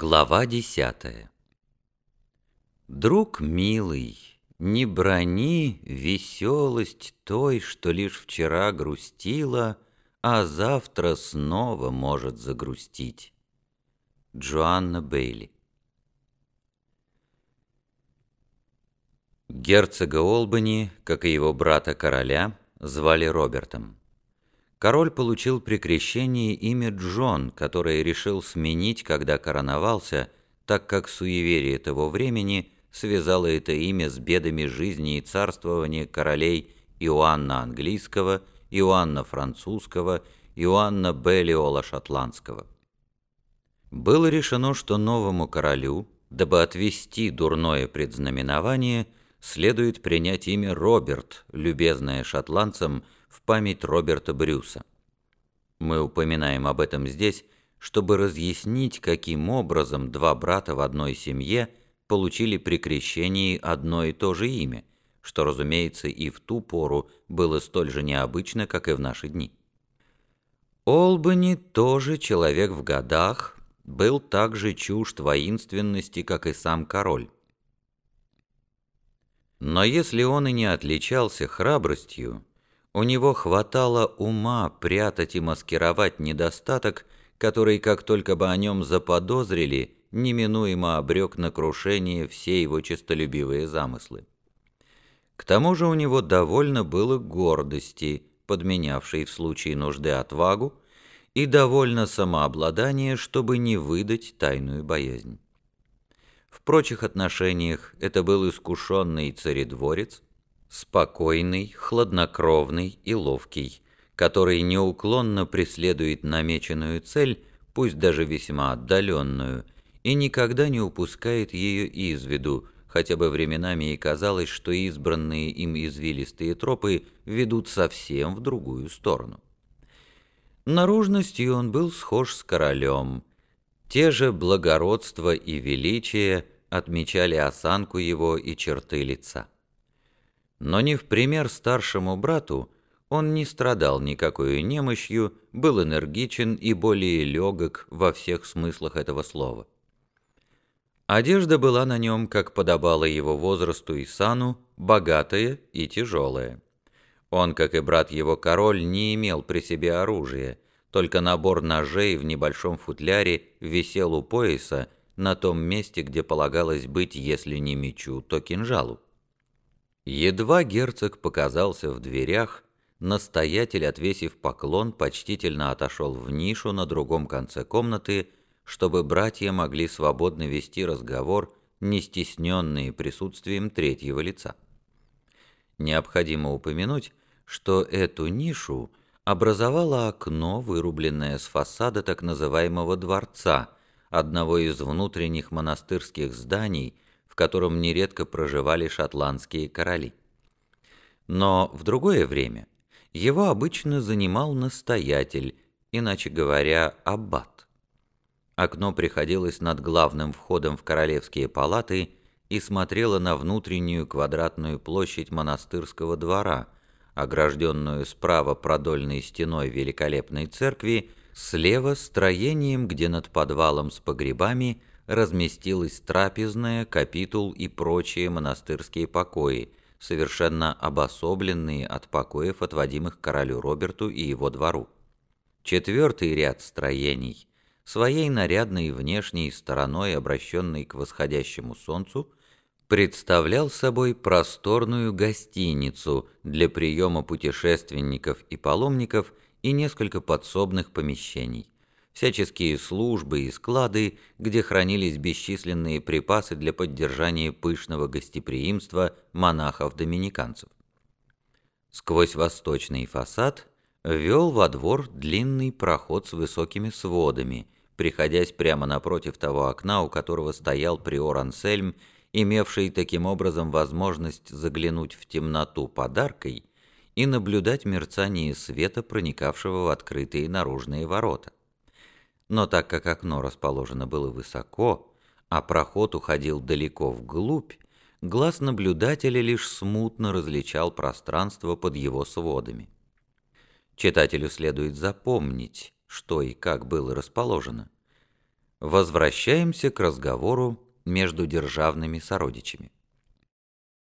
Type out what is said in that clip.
Глава десятая Друг милый, не брони веселость той, что лишь вчера грустила, а завтра снова может загрустить. Джоанна Бейли Герцога Олбани, как и его брата-короля, звали Робертом. Король получил при крещении имя Джон, которое решил сменить, когда короновался, так как суеверие того времени связало это имя с бедами жизни и царствования королей Иоанна Английского, Иоанна Французского, Иоанна Белиола Шотландского. Было решено, что новому королю, дабы отвести дурное предзнаменование, следует принять имя Роберт, любезное шотландцам, в память Роберта Брюса. Мы упоминаем об этом здесь, чтобы разъяснить, каким образом два брата в одной семье получили при крещении одно и то же имя, что, разумеется, и в ту пору было столь же необычно, как и в наши дни. Олбани тоже человек в годах, был так же чужд воинственности, как и сам король. Но если он и не отличался храбростью, у него хватало ума прятать и маскировать недостаток, который, как только бы о нем заподозрили, неминуемо обрек на крушение все его честолюбивые замыслы. К тому же у него довольно было гордости, подменявшей в случае нужды отвагу, и довольно самообладания, чтобы не выдать тайную боязнь. В прочих отношениях это был искушенный царедворец, спокойный, хладнокровный и ловкий, который неуклонно преследует намеченную цель, пусть даже весьма отдаленную, и никогда не упускает ее из виду, хотя бы временами и казалось, что избранные им извилистые тропы ведут совсем в другую сторону. Наружностью он был схож с королем. Те же благородство и величие отмечали осанку его и черты лица. Но не в пример старшему брату он не страдал никакой немощью, был энергичен и более легок во всех смыслах этого слова. Одежда была на нем, как подобало его возрасту и сану, богатая и тяжелая. Он, как и брат его король, не имел при себе оружия, только набор ножей в небольшом футляре висел у пояса на том месте, где полагалось быть, если не мечу, то кинжалу. Едва герцог показался в дверях, настоятель, отвесив поклон, почтительно отошел в нишу на другом конце комнаты, чтобы братья могли свободно вести разговор, не стесненные присутствием третьего лица. Необходимо упомянуть, что эту нишу образовало окно, вырубленное с фасада так называемого дворца, одного из внутренних монастырских зданий, котором нередко проживали шотландские короли. Но в другое время его обычно занимал настоятель, иначе говоря, аббат. Окно приходилось над главным входом в королевские палаты и смотрело на внутреннюю квадратную площадь монастырского двора, огражденную справа продольной стеной великолепной церкви, слева строением, где над подвалом с погребами разместилась трапезная, капитул и прочие монастырские покои, совершенно обособленные от покоев, отводимых королю Роберту и его двору. Четвертый ряд строений, своей нарядной внешней стороной, обращенной к восходящему солнцу, представлял собой просторную гостиницу для приема путешественников и паломников и несколько подсобных помещений всяческие службы и склады, где хранились бесчисленные припасы для поддержания пышного гостеприимства монахов-доминиканцев. Сквозь восточный фасад вел во двор длинный проход с высокими сводами, приходясь прямо напротив того окна, у которого стоял приор Ансельм, имевший таким образом возможность заглянуть в темноту подаркой и наблюдать мерцание света, проникавшего в открытые наружные ворота. Но так как окно расположено было высоко, а проход уходил далеко вглубь, глаз наблюдателя лишь смутно различал пространство под его сводами. Читателю следует запомнить, что и как было расположено. Возвращаемся к разговору между державными сородичами.